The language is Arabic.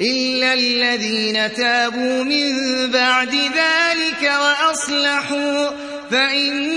إلا الذين تابوا من بعد ذلك وأصلحوا فإن